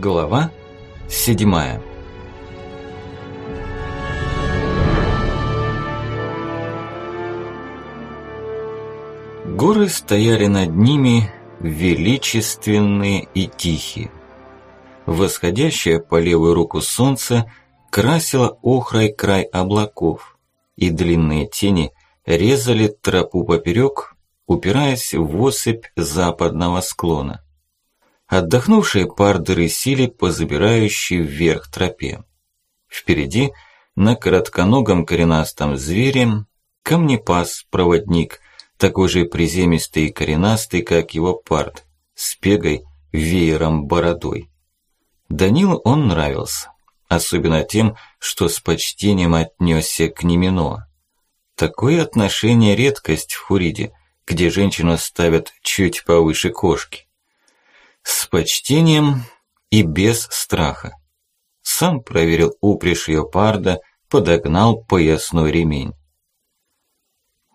Глава седьмая Горы стояли над ними, величественные и тихие. Восходящее по левую руку солнце красило охрой край облаков, и длинные тени резали тропу поперек, упираясь в осыпь западного склона. Отдохнувшие парды рысили по забирающей вверх тропе. Впереди, на коротконогом коренастом звере, камнепас-проводник, такой же приземистый и коренастый, как его пард, с пегой, веером, бородой. Данилу он нравился, особенно тем, что с почтением отнесся к Немино. Такое отношение редкость в Хуриде, где женщину ставят чуть повыше кошки. С почтением и без страха. Сам проверил упряжь парда, подогнал поясной ремень.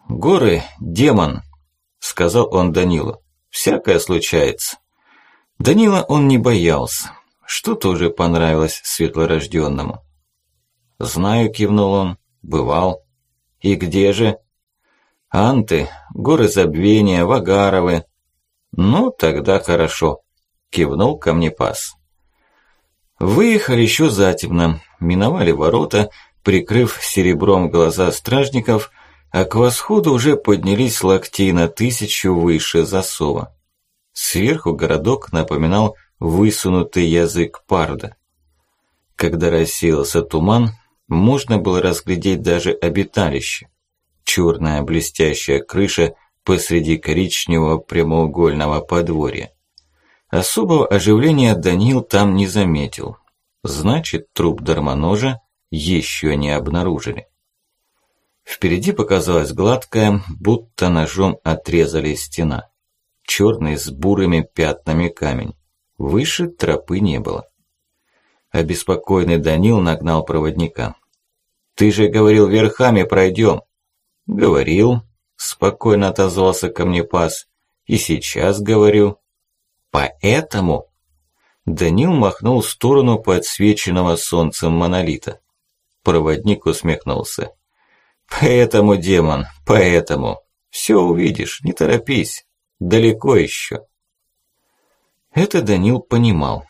«Горы, демон!» – сказал он Данилу. «Всякое случается». Данила он не боялся, что тоже понравилось светлорожденному. «Знаю», – кивнул он, – «бывал». «И где же?» «Анты, горы забвения, Вагаровы». «Ну, тогда хорошо», – кивнул камнепас. Выехали еще затемно, миновали ворота, прикрыв серебром глаза стражников – а к восходу уже поднялись локтей на тысячу выше засова. Сверху городок напоминал высунутый язык парда. Когда рассеялся туман, можно было разглядеть даже обиталище. Черная блестящая крыша посреди коричневого прямоугольного подворья. Особого оживления Данил там не заметил. Значит, труп дармоножа еще не обнаружили. Впереди показалась гладкая, будто ножом отрезали стена. Черный с бурыми пятнами камень. Выше тропы не было. Обеспокоенный Данил нагнал проводника. «Ты же говорил, верхами пройдем». «Говорил», – спокойно отозвался камнепас. «И сейчас говорю». «Поэтому?» Данил махнул в сторону подсвеченного солнцем монолита. Проводник усмехнулся. Поэтому, демон, поэтому. Все увидишь, не торопись. Далеко еще. Это Данил понимал.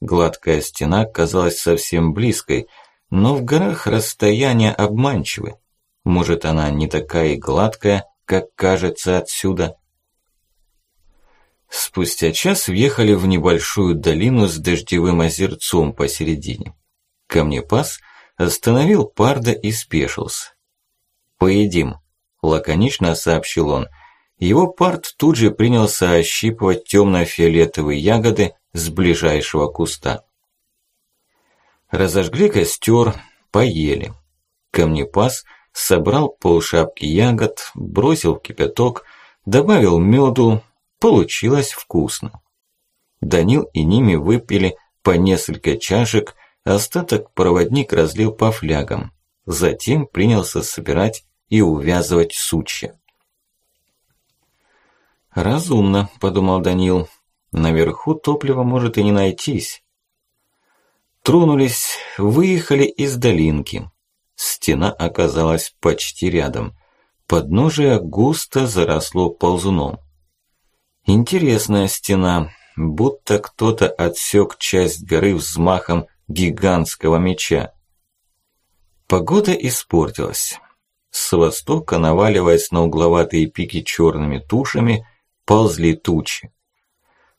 Гладкая стена казалась совсем близкой, но в горах расстояние обманчивы. Может, она не такая и гладкая, как кажется отсюда. Спустя час въехали в небольшую долину с дождевым озерцом посередине. Камнепас остановил парда и спешился. «Поедим», – лаконично сообщил он. Его парт тут же принялся ощипывать темно-фиолетовые ягоды с ближайшего куста. Разожгли костер, поели. Камнепас собрал полшапки ягод, бросил в кипяток, добавил меду, получилось вкусно. Данил и Ними выпили по несколько чашек, остаток проводник разлил по флягам. Затем принялся собирать и увязывать сучья. «Разумно», – подумал Данил. «Наверху топлива может и не найтись». Тронулись, выехали из долинки. Стена оказалась почти рядом. Подножие густо заросло ползуном. Интересная стена, будто кто-то отсек часть горы взмахом гигантского меча. Погода испортилась. С востока, наваливаясь на угловатые пики черными тушами, ползли тучи.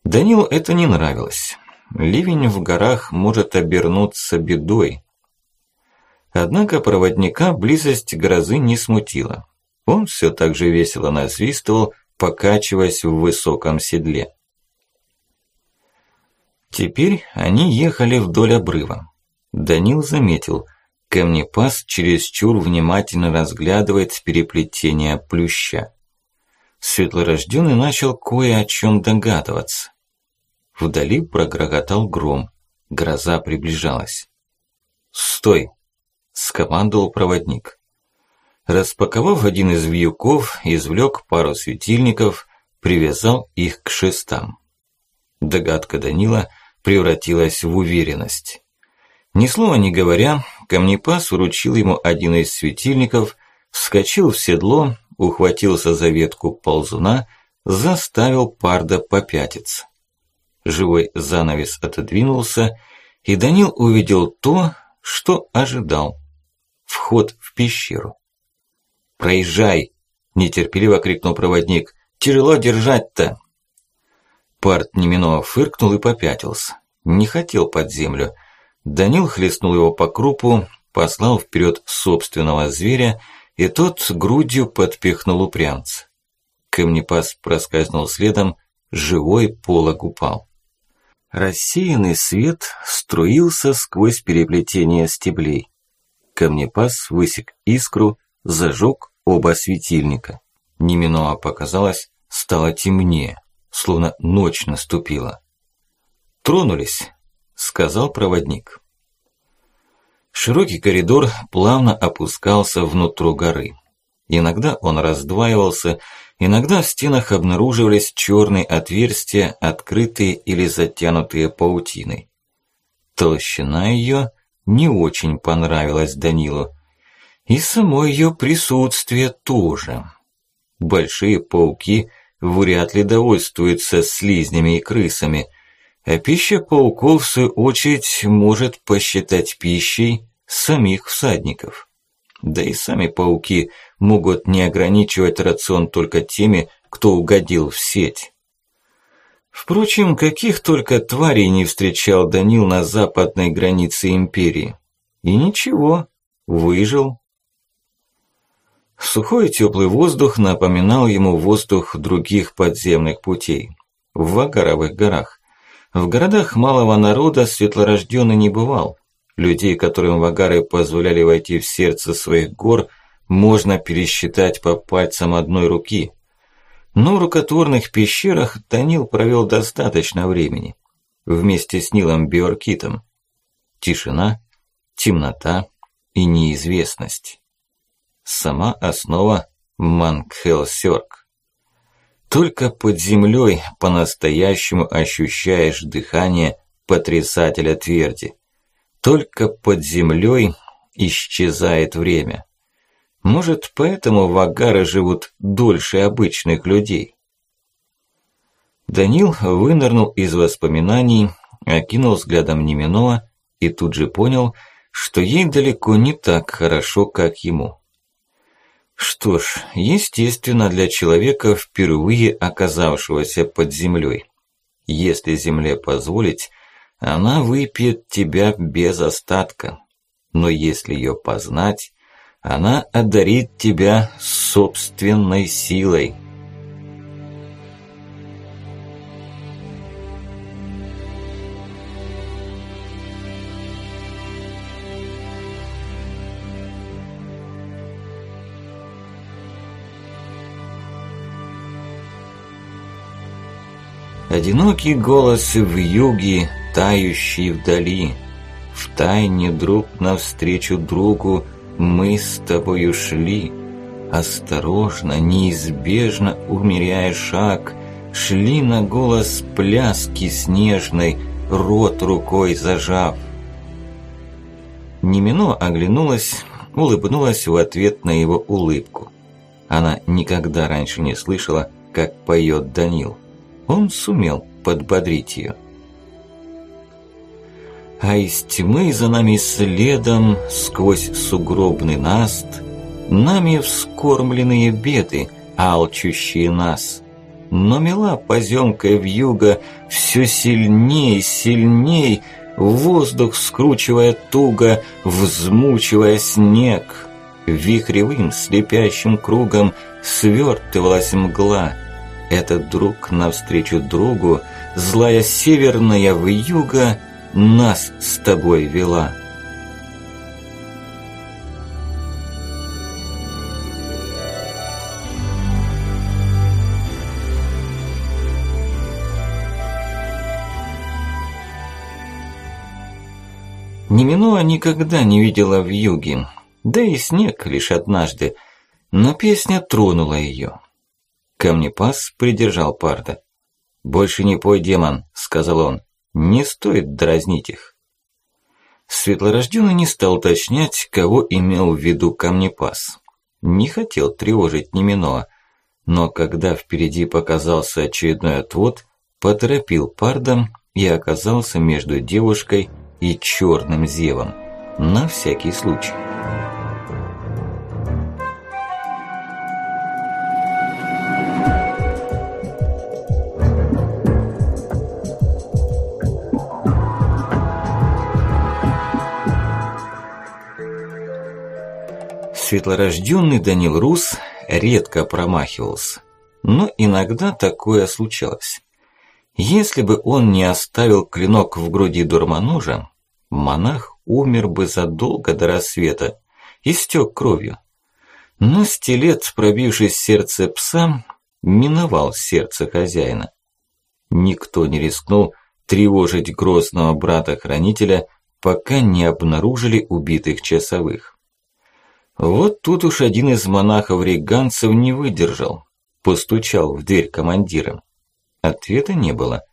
Данилу это не нравилось. Ливень в горах может обернуться бедой. Однако проводника близость грозы не смутила. Он все так же весело насвистывал, покачиваясь в высоком седле. Теперь они ехали вдоль обрыва. Данил заметил – Камнепас чересчур внимательно разглядывает переплетение плюща. Светлорожденный начал кое о чем догадываться. Вдали прогрохотал гром. Гроза приближалась. «Стой!» – скомандовал проводник. Распаковав один из вьюков, извлек пару светильников, привязал их к шестам. Догадка Данила превратилась в уверенность. Ни слова не говоря, Камнепас вручил ему один из светильников, вскочил в седло, ухватился за ветку ползуна, заставил Парда попятиться. Живой занавес отодвинулся, и Данил увидел то, что ожидал. Вход в пещеру. «Проезжай!» – нетерпеливо крикнул проводник. «Тяжело держать-то!» Парт неминово фыркнул и попятился. Не хотел под землю. Данил хлестнул его по крупу, послал вперед собственного зверя, и тот грудью подпихнул упрямца. Камнепас проскользнул следом, живой полог упал. Рассеянный свет струился сквозь переплетение стеблей. Камнепас высек искру, зажег оба светильника. Неминово показалось, стало темнее, словно ночь наступила. «Тронулись», – сказал проводник. Широкий коридор плавно опускался внутрь горы. Иногда он раздваивался, иногда в стенах обнаруживались черные отверстия, открытые или затянутые паутиной. Толщина ее не очень понравилась Данилу. И само ее присутствие тоже. Большие пауки вряд ли довольствуются слизнями и крысами, а пища пауков, в свою очередь, может посчитать пищей самих всадников. Да и сами пауки могут не ограничивать рацион только теми, кто угодил в сеть. Впрочем, каких только тварей не встречал Данил на западной границе империи. И ничего, выжил. Сухой теплый воздух напоминал ему воздух других подземных путей. В Вагаровых горах. В городах малого народа светлорожденный не бывал. Людей, которым вагары позволяли войти в сердце своих гор, можно пересчитать по пальцам одной руки. Но в рукотворных пещерах Данил провел достаточно времени. Вместе с Нилом Биоркитом. Тишина, темнота и неизвестность. Сама основа Мангхелсёрк. Только под землей по-настоящему ощущаешь дыхание потрясателя тверди. Только под землей исчезает время. Может, поэтому вагары живут дольше обычных людей. Данил вынырнул из воспоминаний, окинул взглядом Неминоа и тут же понял, что ей далеко не так хорошо, как ему. Что ж, естественно для человека, впервые оказавшегося под землей. Если земле позволить, она выпьет тебя без остатка. Но если ее познать, она одарит тебя собственной силой. Одинокий голос в юге тающий вдали. В тайне друг навстречу другу мы с тобою шли. Осторожно, неизбежно умеряя шаг, Шли на голос пляски снежной, рот рукой зажав. Немино оглянулась, улыбнулась в ответ на его улыбку. Она никогда раньше не слышала, как поет Данил. Он сумел подбодрить ее а из тьмы за нами следом сквозь сугробный наст нами вскормленные беды, алчущие нас. Но мила поземкой вьюга все сильней, сильней, воздух скручивая туго, взмучивая снег. Вихревым слепящим кругом свертывалась мгла. Этот друг навстречу другу, злая северная вьюга, нас с тобой вела. Неминуа никогда не видела в юге, да и снег лишь однажды, но песня тронула ее. Камнепас придержал Парда. «Больше не пой, демон», – сказал он. Не стоит дразнить их. Светлорожденный не стал уточнять, кого имел в виду камнепас. Не хотел тревожить Неминоа, но когда впереди показался очередной отвод, поторопил пардом и оказался между девушкой и черным зевом. На всякий случай. Светлорожденный Данил Рус редко промахивался, но иногда такое случалось. Если бы он не оставил клинок в груди дурманожа, монах умер бы задолго до рассвета, истек кровью. Но стилет, пробивший сердце пса, миновал сердце хозяина. Никто не рискнул тревожить грозного брата-хранителя, пока не обнаружили убитых часовых. Вот тут уж один из монахов-реганцев не выдержал. Постучал в дверь командира. Ответа не было.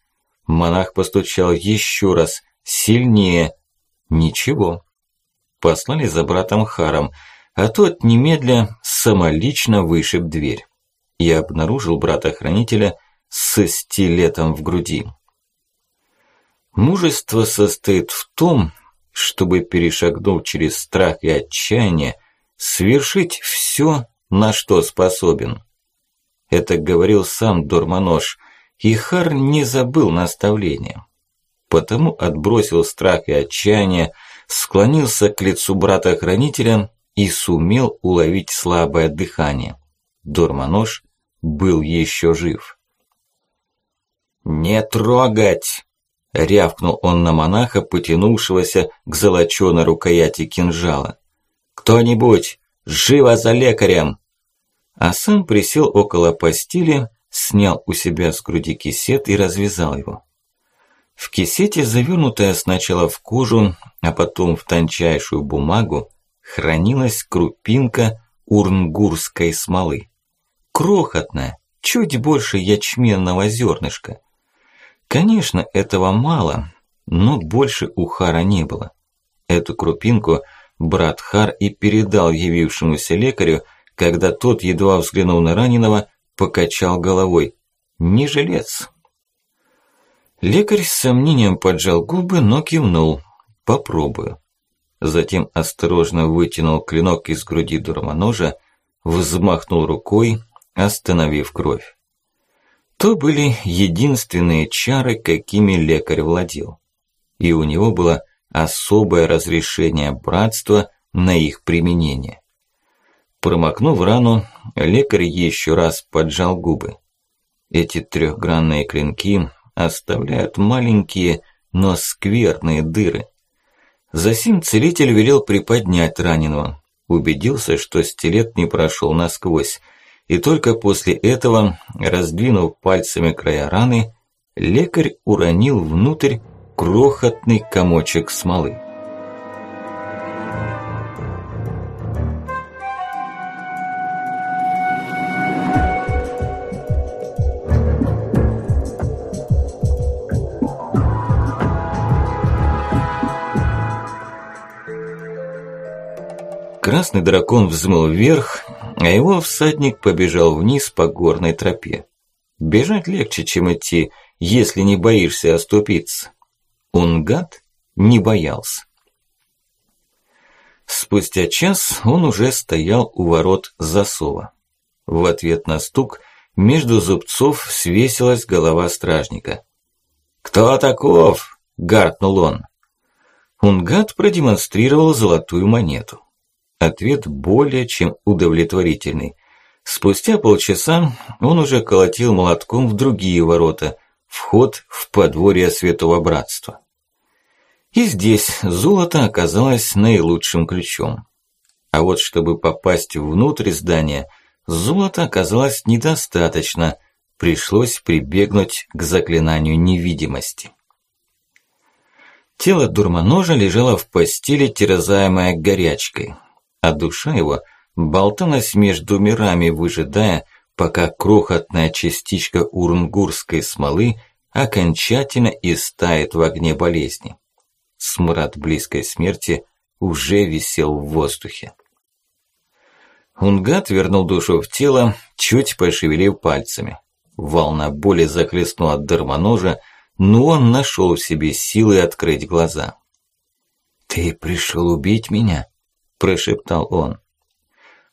Монах постучал еще раз, сильнее. Ничего. Послали за братом Харом, а тот немедля самолично вышиб дверь. И обнаружил брата-хранителя с стилетом в груди. Мужество состоит в том, чтобы, перешагнув через страх и отчаяние, свершить все, на что способен. Это говорил сам Дормонож, и Хар не забыл наставления. Потому отбросил страх и отчаяние, склонился к лицу брата-хранителя и сумел уловить слабое дыхание. Дормонож был еще жив. «Не трогать!» – рявкнул он на монаха, потянувшегося к золоченой рукояти кинжала. «Кто-нибудь, живо за лекарем!» А сам присел около постели, снял у себя с груди кисет и развязал его. В кисете, завернутая сначала в кожу, а потом в тончайшую бумагу, хранилась крупинка урнгурской смолы. Крохотная, чуть больше ячменного зернышка. Конечно, этого мало, но больше у Хара не было. Эту крупинку – брат Хар и передал явившемуся лекарю, когда тот, едва взглянув на раненого, покачал головой. «Не жилец». Лекарь с сомнением поджал губы, но кивнул. «Попробую». Затем осторожно вытянул клинок из груди дурманожа, взмахнул рукой, остановив кровь. То были единственные чары, какими лекарь владел. И у него было особое разрешение братства на их применение. Промокнув рану, лекарь еще раз поджал губы. Эти трехгранные клинки оставляют маленькие, но скверные дыры. Засим целитель велел приподнять раненого, убедился, что стилет не прошел насквозь, и только после этого, раздвинув пальцами края раны, лекарь уронил внутрь крохотный комочек смолы. Красный дракон взмыл вверх, а его всадник побежал вниз по горной тропе. Бежать легче, чем идти, если не боишься оступиться. Он, гад, не боялся. Спустя час он уже стоял у ворот засова. В ответ на стук между зубцов свесилась голова стражника. «Кто таков?» – гаркнул он. Унгад продемонстрировал золотую монету. Ответ более чем удовлетворительный. Спустя полчаса он уже колотил молотком в другие ворота, вход в подворье Святого Братства. И здесь золото оказалось наилучшим ключом. А вот чтобы попасть внутрь здания, золота оказалось недостаточно, пришлось прибегнуть к заклинанию невидимости. Тело дурманожа лежало в постели, терзаемое горячкой, а душа его болталась между мирами, выжидая, пока крохотная частичка урнгурской смолы окончательно истает в огне болезни. Смрад близкой смерти уже висел в воздухе. Унгат вернул душу в тело, чуть пошевелив пальцами. Волна боли захлестнула дармоножа, но он нашел в себе силы открыть глаза. «Ты пришел убить меня?» – прошептал он.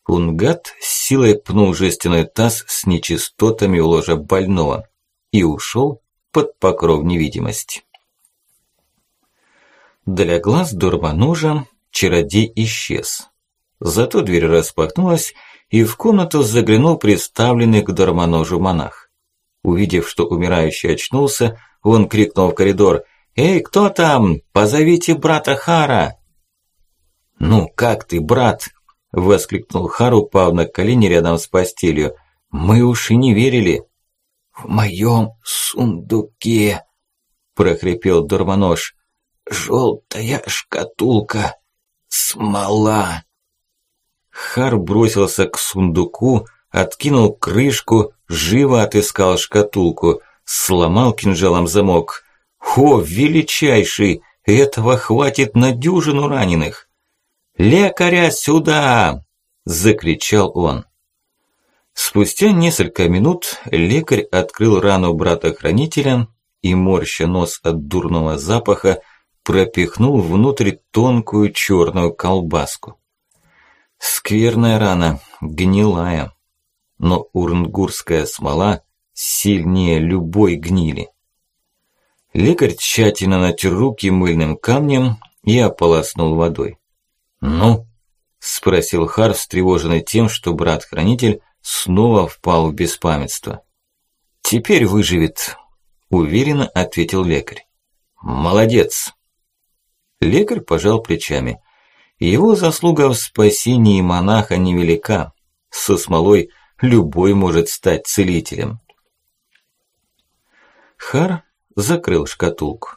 Унгат с силой пнул жестяной таз с нечистотами у ложа больного и ушел под покров невидимости. Для глаз Дурманужа чародей исчез. Зато дверь распахнулась, и в комнату заглянул представленный к Дурманужу монах. Увидев, что умирающий очнулся, он крикнул в коридор «Эй, кто там? Позовите брата Хара!» «Ну, как ты, брат?» – воскликнул Хар, упав на колени рядом с постелью. «Мы уж и не верили». «В моем сундуке!» – прохрипел Дурманож. «Желтая шкатулка, смола!» Хар бросился к сундуку, откинул крышку, живо отыскал шкатулку, сломал кинжалом замок. «О, величайший! Этого хватит на дюжину раненых!» «Лекаря сюда!» – закричал он. Спустя несколько минут лекарь открыл рану брата-хранителя и, морща нос от дурного запаха, пропихнул внутрь тонкую черную колбаску. Скверная рана, гнилая, но урнгурская смола сильнее любой гнили. Лекарь тщательно натер руки мыльным камнем и ополоснул водой. «Ну?» – спросил Хар, встревоженный тем, что брат-хранитель снова впал в беспамятство. «Теперь выживет», – уверенно ответил лекарь. «Молодец!» Лекарь пожал плечами. Его заслуга в спасении монаха невелика. Со смолой любой может стать целителем. Хар закрыл шкатулку.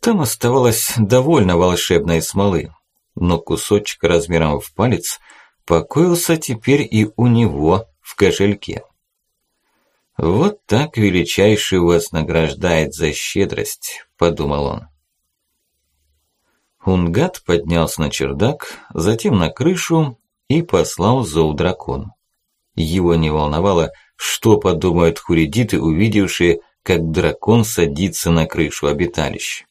Там оставалось довольно волшебной смолы но кусочек размером в палец покоился теперь и у него в кошельке. «Вот так величайший вас награждает за щедрость», – подумал он. Унгат поднялся на чердак, затем на крышу и послал зов дракону. Его не волновало, что подумают хуридиты, увидевшие, как дракон садится на крышу обиталища.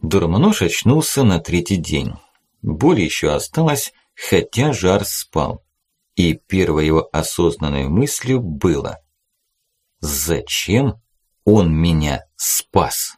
Дурманож очнулся на третий день. Боль еще осталась, хотя жар спал. И первой его осознанной мыслью было «Зачем он меня спас?»